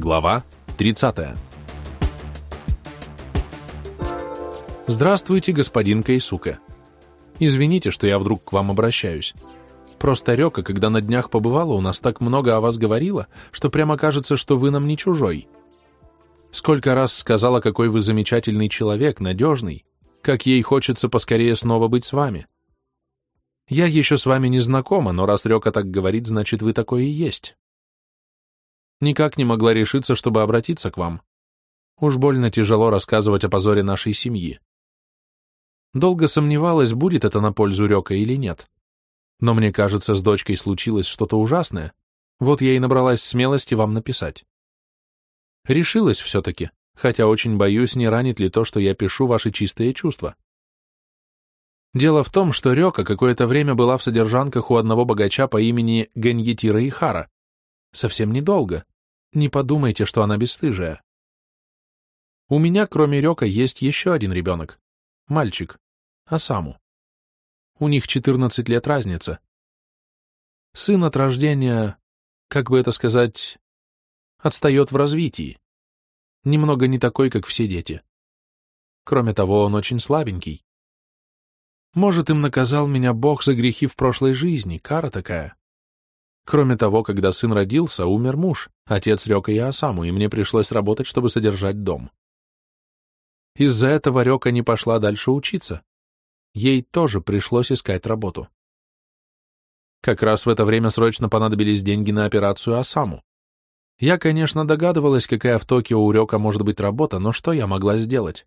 Глава 30. Здравствуйте, господин Кайсука. Извините, что я вдруг к вам обращаюсь. Просто Рёка, когда на днях побывала, у нас так много о вас говорила, что прямо кажется, что вы нам не чужой. Сколько раз сказала, какой вы замечательный человек, надежный, как ей хочется поскорее снова быть с вами. Я еще с вами не знакома, но раз Рёка так говорит, значит, вы такой и есть. Никак не могла решиться, чтобы обратиться к вам. Уж больно тяжело рассказывать о позоре нашей семьи. Долго сомневалась, будет это на пользу Рёка или нет. Но мне кажется, с дочкой случилось что-то ужасное. Вот я и набралась смелости вам написать. Решилась все-таки, хотя очень боюсь, не ранит ли то, что я пишу ваши чистые чувства. Дело в том, что Рёка какое-то время была в содержанках у одного богача по имени Ганьетира Ихара. Совсем недолго. Не подумайте, что она бесстыжая. У меня, кроме Рёка, есть еще один ребенок. Мальчик. Асаму. У них 14 лет разница. Сын от рождения, как бы это сказать, отстает в развитии. Немного не такой, как все дети. Кроме того, он очень слабенький. Может, им наказал меня Бог за грехи в прошлой жизни, кара такая. Кроме того, когда сын родился, умер муж, отец Рёка и Асаму, и мне пришлось работать, чтобы содержать дом. Из-за этого Рёка не пошла дальше учиться. Ей тоже пришлось искать работу. Как раз в это время срочно понадобились деньги на операцию Асаму. Я, конечно, догадывалась, какая в Токио у Рёка может быть работа, но что я могла сделать?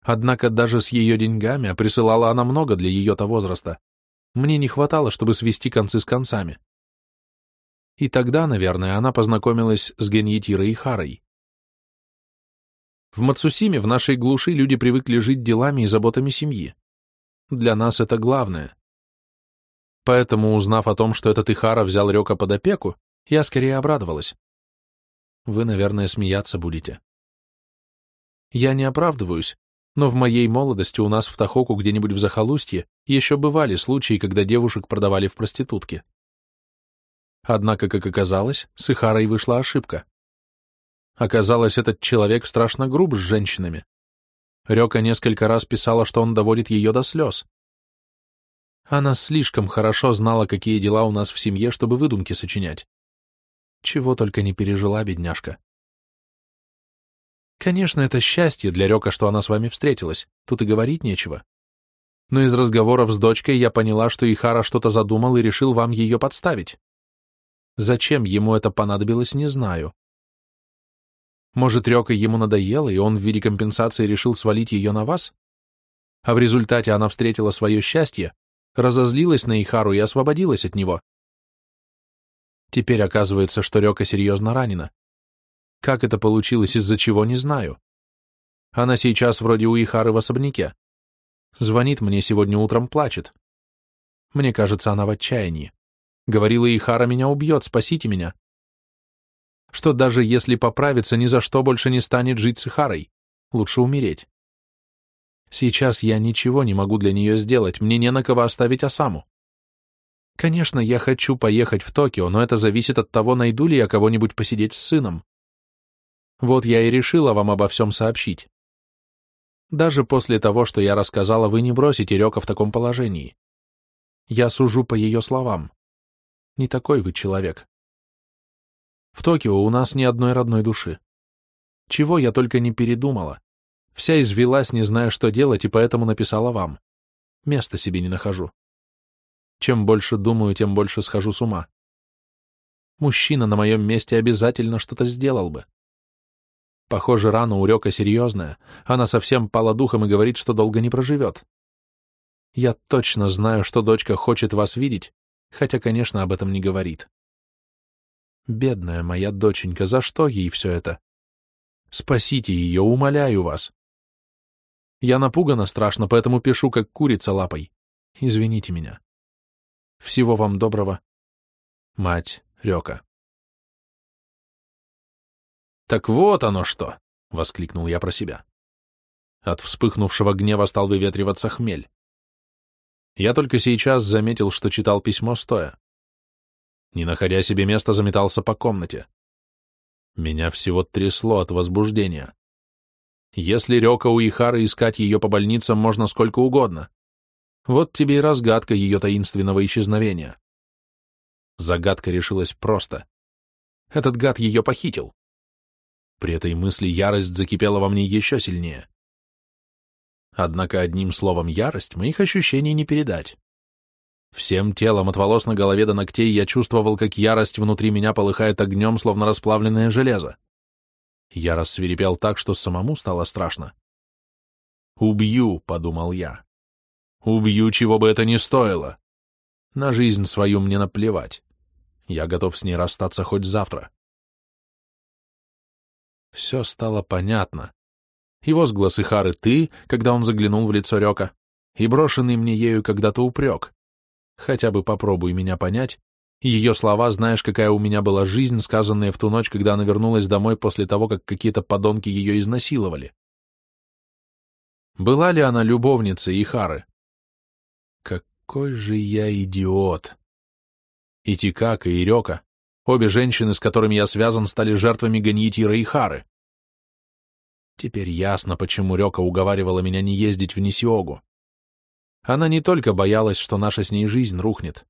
Однако даже с ее деньгами, присылала она много для ее-то возраста, мне не хватало, чтобы свести концы с концами. И тогда, наверное, она познакомилась с Геньетирой и Харой. В Мацусиме, в нашей глуши, люди привыкли жить делами и заботами семьи. Для нас это главное. Поэтому, узнав о том, что этот Ихара взял Рёка под опеку, я скорее обрадовалась. Вы, наверное, смеяться будете. Я не оправдываюсь, но в моей молодости у нас в Тахоку где-нибудь в захолустье еще бывали случаи, когда девушек продавали в проститутки. Однако, как оказалось, с Ихарой вышла ошибка. Оказалось, этот человек страшно груб с женщинами. Рёка несколько раз писала, что он доводит ее до слез. Она слишком хорошо знала, какие дела у нас в семье, чтобы выдумки сочинять. Чего только не пережила бедняжка. Конечно, это счастье для Рёка, что она с вами встретилась, тут и говорить нечего. Но из разговоров с дочкой я поняла, что Ихара что-то задумал и решил вам ее подставить. Зачем ему это понадобилось, не знаю. Может, Рёка ему надоело, и он в виде компенсации решил свалить ее на вас? А в результате она встретила свое счастье, разозлилась на Ихару и освободилась от него. Теперь оказывается, что Рёка серьезно ранена. Как это получилось, из-за чего, не знаю. Она сейчас вроде у Ихары в особняке. Звонит мне сегодня утром, плачет. Мне кажется, она в отчаянии. Говорила Ихара, меня убьет, спасите меня. Что даже если поправится, ни за что больше не станет жить с Ихарой. Лучше умереть. Сейчас я ничего не могу для нее сделать, мне не на кого оставить Осаму. Конечно, я хочу поехать в Токио, но это зависит от того, найду ли я кого-нибудь посидеть с сыном. Вот я и решила вам обо всем сообщить. Даже после того, что я рассказала, вы не бросите Рёка в таком положении. Я сужу по ее словам. Не такой вы человек. В Токио у нас ни одной родной души. Чего я только не передумала. Вся извелась, не зная, что делать, и поэтому написала вам. Места себе не нахожу. Чем больше думаю, тем больше схожу с ума. Мужчина на моем месте обязательно что-то сделал бы. Похоже, рана у Рёка серьезная. Она совсем пала духом и говорит, что долго не проживет. Я точно знаю, что дочка хочет вас видеть, хотя, конечно, об этом не говорит. Бедная моя доченька, за что ей все это? Спасите ее, умоляю вас. Я напугана страшно, поэтому пишу, как курица лапой. Извините меня. Всего вам доброго. Мать Рёка. «Так вот оно что!» — воскликнул я про себя. От вспыхнувшего гнева стал выветриваться хмель. Я только сейчас заметил, что читал письмо стоя. Не находя себе места, заметался по комнате. Меня всего трясло от возбуждения. Если Рёка у Ихары искать ее по больницам можно сколько угодно. Вот тебе и разгадка ее таинственного исчезновения. Загадка решилась просто. Этот гад ее похитил. При этой мысли ярость закипела во мне еще сильнее. Однако одним словом ярость моих ощущений не передать. Всем телом от волос на голове до ногтей я чувствовал, как ярость внутри меня полыхает огнем, словно расплавленное железо. Я рассверепел так, что самому стало страшно. «Убью», — подумал я. «Убью, чего бы это ни стоило. На жизнь свою мне наплевать. Я готов с ней расстаться хоть завтра». Все стало понятно. И возгласы Хары «ты», когда он заглянул в лицо Река, и брошенный мне ею когда-то упрек. Хотя бы попробуй меня понять, ее слова, знаешь, какая у меня была жизнь, сказанная в ту ночь, когда она вернулась домой после того, как какие-то подонки ее изнасиловали. Была ли она любовницей Ихары? Какой же я идиот! И Тикака, и Рёка, обе женщины, с которыми я связан, стали жертвами Ганьетира и Хары. Теперь ясно, почему Рёка уговаривала меня не ездить в Нисиогу. Она не только боялась, что наша с ней жизнь рухнет.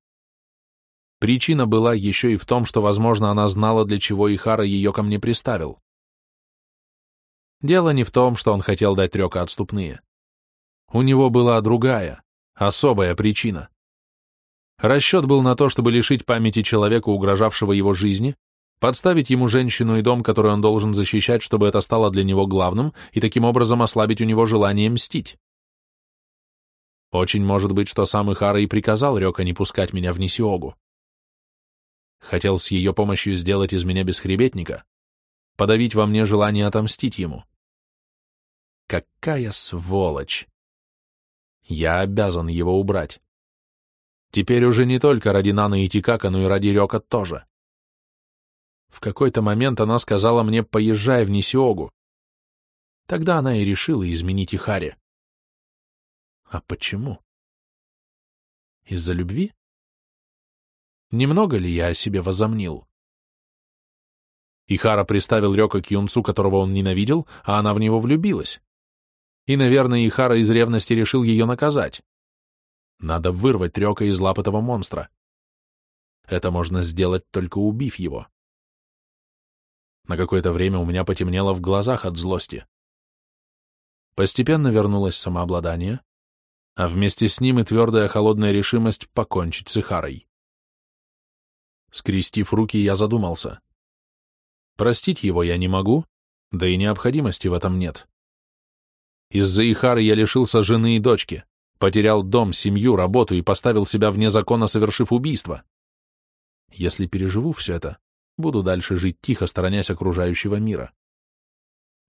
Причина была еще и в том, что, возможно, она знала, для чего Ихара ее ко мне приставил. Дело не в том, что он хотел дать Рёка отступные. У него была другая, особая причина. Расчет был на то, чтобы лишить памяти человека, угрожавшего его жизни, подставить ему женщину и дом, который он должен защищать, чтобы это стало для него главным, и таким образом ослабить у него желание мстить. Очень может быть, что сам Ихара и приказал Рёка не пускать меня в Нисиогу. Хотел с ее помощью сделать из меня бесхребетника, подавить во мне желание отомстить ему. Какая сволочь! Я обязан его убрать. Теперь уже не только ради Наны и Тикака, но и ради Рёка тоже. В какой-то момент она сказала мне «поезжай в Нисиогу». Тогда она и решила изменить Ихаре. А почему? Из-за любви? Немного ли я о себе возомнил? Ихара приставил Рёка к юнцу, которого он ненавидел, а она в него влюбилась. И, наверное, Ихара из ревности решил ее наказать. Надо вырвать Рёка из лап этого монстра. Это можно сделать, только убив его. На какое-то время у меня потемнело в глазах от злости. Постепенно вернулось самообладание, а вместе с ним и твердая холодная решимость покончить с Ихарой. Скрестив руки, я задумался. Простить его я не могу, да и необходимости в этом нет. Из-за Ихары я лишился жены и дочки, потерял дом, семью, работу и поставил себя вне закона, совершив убийство. Если переживу все это, буду дальше жить тихо, сторонясь окружающего мира.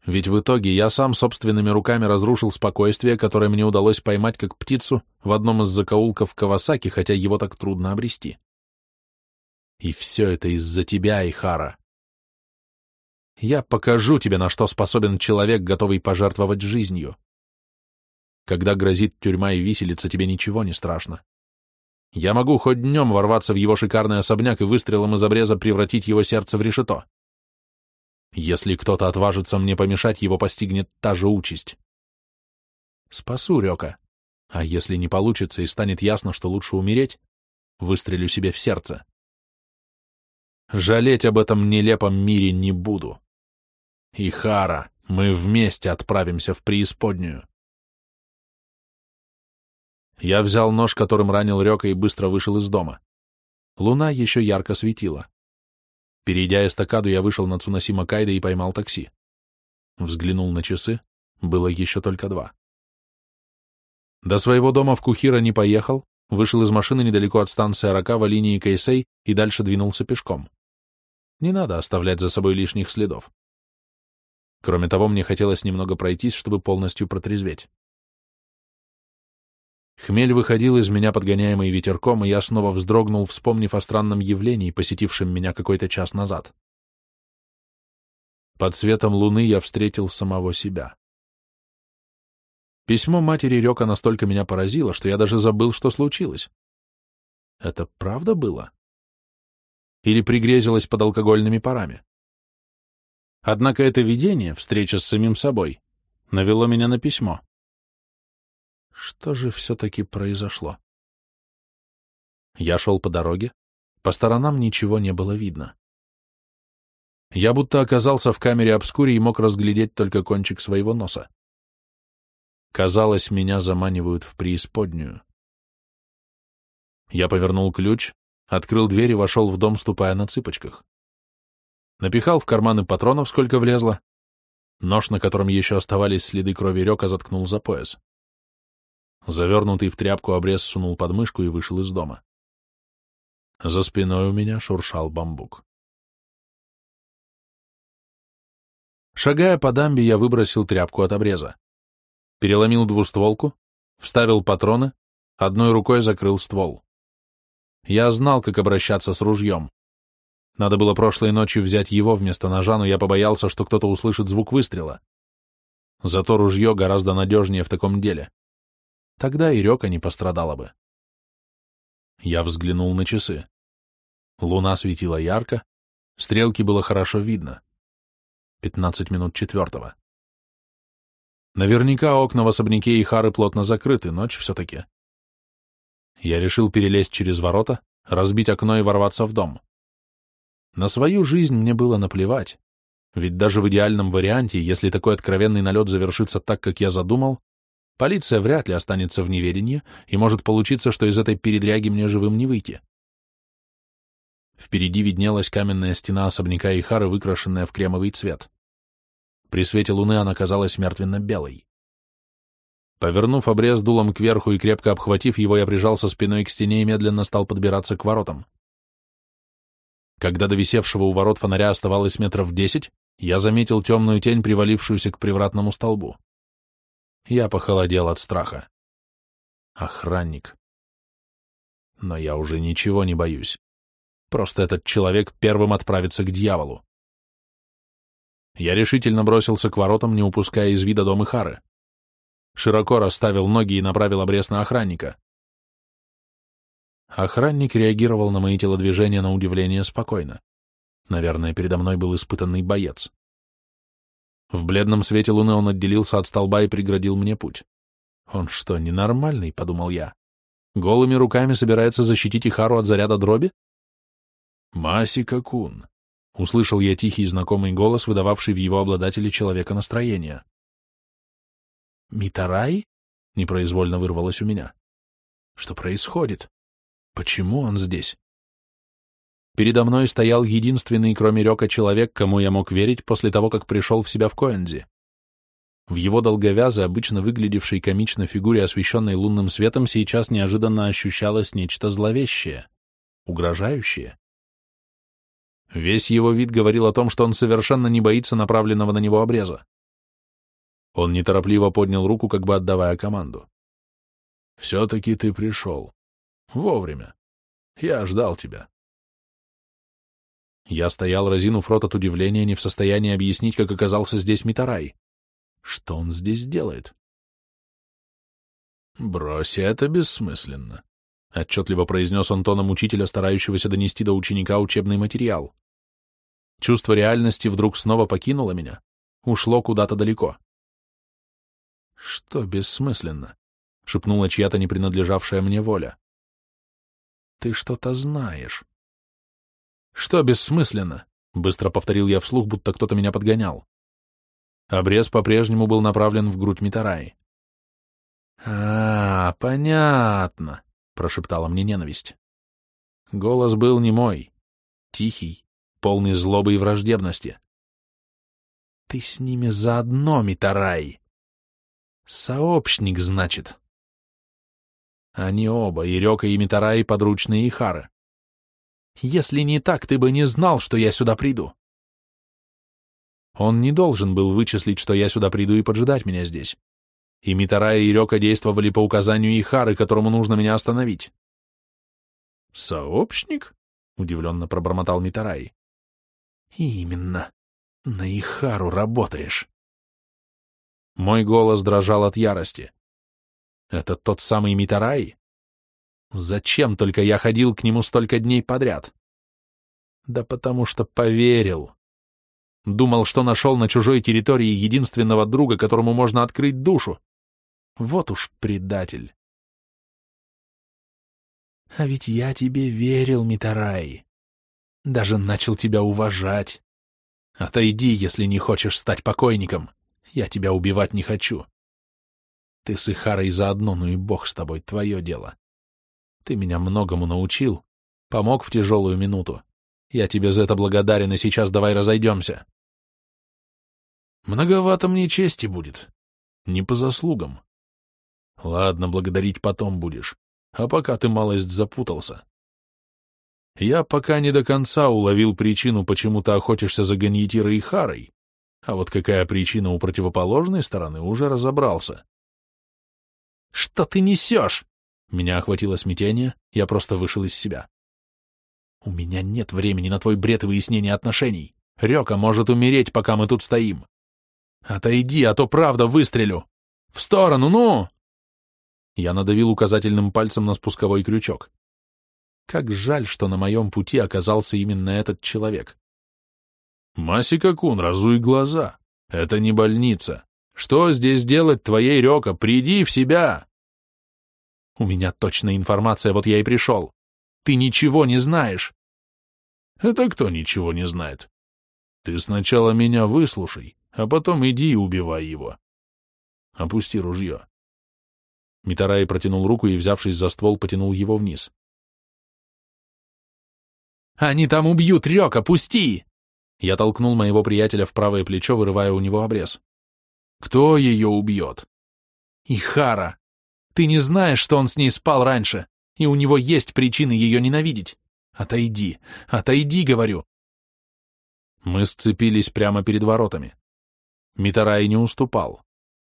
Ведь в итоге я сам собственными руками разрушил спокойствие, которое мне удалось поймать как птицу в одном из закоулков Кавасаки, хотя его так трудно обрести. И все это из-за тебя, Ихара. Я покажу тебе, на что способен человек, готовый пожертвовать жизнью. Когда грозит тюрьма и виселица, тебе ничего не страшно. Я могу хоть днем ворваться в его шикарный особняк и выстрелом из обреза превратить его сердце в решето. Если кто-то отважится мне помешать, его постигнет та же участь. Спасу Рёка, а если не получится и станет ясно, что лучше умереть, выстрелю себе в сердце. Жалеть об этом нелепом мире не буду. Ихара, мы вместе отправимся в преисподнюю. Я взял нож, которым ранил Рёка, и быстро вышел из дома. Луна еще ярко светила. Перейдя эстакаду, я вышел на Цунасима Кайда и поймал такси. Взглянул на часы. Было еще только два. До своего дома в Кухира не поехал, вышел из машины недалеко от станции Аракава линии Кейсей и дальше двинулся пешком. Не надо оставлять за собой лишних следов. Кроме того, мне хотелось немного пройтись, чтобы полностью протрезветь. Хмель выходил из меня, подгоняемый ветерком, и я снова вздрогнул, вспомнив о странном явлении, посетившем меня какой-то час назад. Под светом луны я встретил самого себя. Письмо матери Рёка настолько меня поразило, что я даже забыл, что случилось. Это правда было? или пригрезилась под алкогольными парами. Однако это видение, встреча с самим собой, навело меня на письмо. Что же все-таки произошло? Я шел по дороге, по сторонам ничего не было видно. Я будто оказался в камере обскуре и мог разглядеть только кончик своего носа. Казалось, меня заманивают в преисподнюю. Я повернул ключ, открыл дверь и вошел в дом, ступая на цыпочках. Напихал в карманы патронов, сколько влезло. Нож, на котором еще оставались следы крови река, заткнул за пояс. Завернутый в тряпку обрез сунул под мышку и вышел из дома. За спиной у меня шуршал бамбук. Шагая по дамбе, я выбросил тряпку от обреза переломил двустволку, вставил патроны, одной рукой закрыл ствол. Я знал, как обращаться с ружьем. Надо было прошлой ночью взять его вместо ножа, но я побоялся, что кто-то услышит звук выстрела. Зато ружье гораздо надежнее в таком деле. Тогда и Река не пострадала бы. Я взглянул на часы. Луна светила ярко, стрелки было хорошо видно. Пятнадцать минут четвертого. Наверняка окна в особняке и хары плотно закрыты, ночь все-таки. Я решил перелезть через ворота, разбить окно и ворваться в дом. На свою жизнь мне было наплевать, ведь даже в идеальном варианте, если такой откровенный налет завершится так, как я задумал, полиция вряд ли останется в неведении, и может получиться, что из этой передряги мне живым не выйти. Впереди виднелась каменная стена особняка Ихары, выкрашенная в кремовый цвет. При свете луны она казалась мертвенно-белой. Повернув обрез дулом кверху и крепко обхватив его, я прижался спиной к стене и медленно стал подбираться к воротам. Когда до висевшего у ворот фонаря оставалось метров десять, я заметил темную тень, привалившуюся к привратному столбу. Я похолодел от страха. Охранник. Но я уже ничего не боюсь. Просто этот человек первым отправится к дьяволу. Я решительно бросился к воротам, не упуская из вида дом Ихары. Широко расставил ноги и направил обрез на охранника. Охранник реагировал на мои телодвижения на удивление спокойно. Наверное, передо мной был испытанный боец. В бледном свете луны он отделился от столба и преградил мне путь. «Он что, ненормальный?» — подумал я. «Голыми руками собирается защитить Ихару от заряда дроби?» «Масика-кун», Услышал я тихий знакомый голос, выдававший в его обладателе человека настроения. «Митарай?» — непроизвольно вырвалось у меня. «Что происходит? Почему он здесь?» Передо мной стоял единственный, кроме Рёка, человек, кому я мог верить после того, как пришел в себя в Коэнзи. В его долговязой, обычно выглядевшей комично фигуре, освещенной лунным светом, сейчас неожиданно ощущалось нечто зловещее, угрожающее. Весь его вид говорил о том, что он совершенно не боится направленного на него обреза. Он неторопливо поднял руку, как бы отдавая команду. «Все-таки ты пришел. Вовремя. Я ждал тебя». Я стоял, разинув рот от удивления, не в состоянии объяснить, как оказался здесь Митарай. Что он здесь делает? «Брось, это бессмысленно», — отчетливо произнес он тоном учителя, старающегося донести до ученика учебный материал. Чувство реальности вдруг снова покинуло меня, ушло куда-то далеко. «Что бессмысленно?» — шепнула чья-то не принадлежавшая мне воля. «Ты что-то знаешь». «Что бессмысленно?» — быстро повторил я вслух, будто кто-то меня подгонял. Обрез по-прежнему был направлен в грудь Митараи. «А, понятно», — прошептала мне ненависть. Голос был не мой, тихий, полный злобы и враждебности. Ты с ними заодно, Митарай. Сообщник, значит. Они оба, и Рёка, и Митарай, подручные Ихары. Если не так, ты бы не знал, что я сюда приду. Он не должен был вычислить, что я сюда приду и поджидать меня здесь. И Митарай и Рёка действовали по указанию Ихары, которому нужно меня остановить. «Сообщник?» — удивленно пробормотал Митарай. Именно. На Ихару работаешь. Мой голос дрожал от ярости. Это тот самый Митарай? Зачем только я ходил к нему столько дней подряд? Да потому что поверил. Думал, что нашел на чужой территории единственного друга, которому можно открыть душу. Вот уж предатель. А ведь я тебе верил, Митарай. Даже начал тебя уважать. Отойди, если не хочешь стать покойником. Я тебя убивать не хочу. Ты с Ихарой заодно, ну и бог с тобой, твое дело. Ты меня многому научил, помог в тяжелую минуту. Я тебе за это благодарен, и сейчас давай разойдемся. Многовато мне чести будет. Не по заслугам. Ладно, благодарить потом будешь. А пока ты малость запутался. Я пока не до конца уловил причину, почему ты охотишься за Ганьетирой и Харой, а вот какая причина у противоположной стороны, уже разобрался. «Что ты несешь?» Меня охватило смятение, я просто вышел из себя. «У меня нет времени на твой бред и выяснение отношений. Река может умереть, пока мы тут стоим. Отойди, а то правда выстрелю. В сторону, ну!» Я надавил указательным пальцем на спусковой крючок. Как жаль, что на моем пути оказался именно этот человек. «Масика-кун, разуй глаза. Это не больница. Что здесь делать твоей Рёка? Приди в себя!» «У меня точная информация, вот я и пришел. Ты ничего не знаешь!» «Это кто ничего не знает? Ты сначала меня выслушай, а потом иди и убивай его. Опусти ружье». Митарай протянул руку и, взявшись за ствол, потянул его вниз. «Они там убьют Рёка, пусти!» Я толкнул моего приятеля в правое плечо, вырывая у него обрез. «Кто ее убьет?» «Ихара! Ты не знаешь, что он с ней спал раньше, и у него есть причины ее ненавидеть. Отойди, отойди, говорю!» Мы сцепились прямо перед воротами. Митарай не уступал.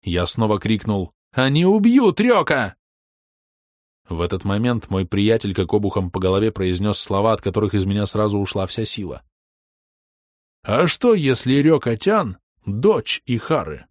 Я снова крикнул «Они убьют Рёка!» В этот момент мой приятель как обухом по голове произнес слова, от которых из меня сразу ушла вся сила. «А что, если Рёкотян — дочь Ихары?»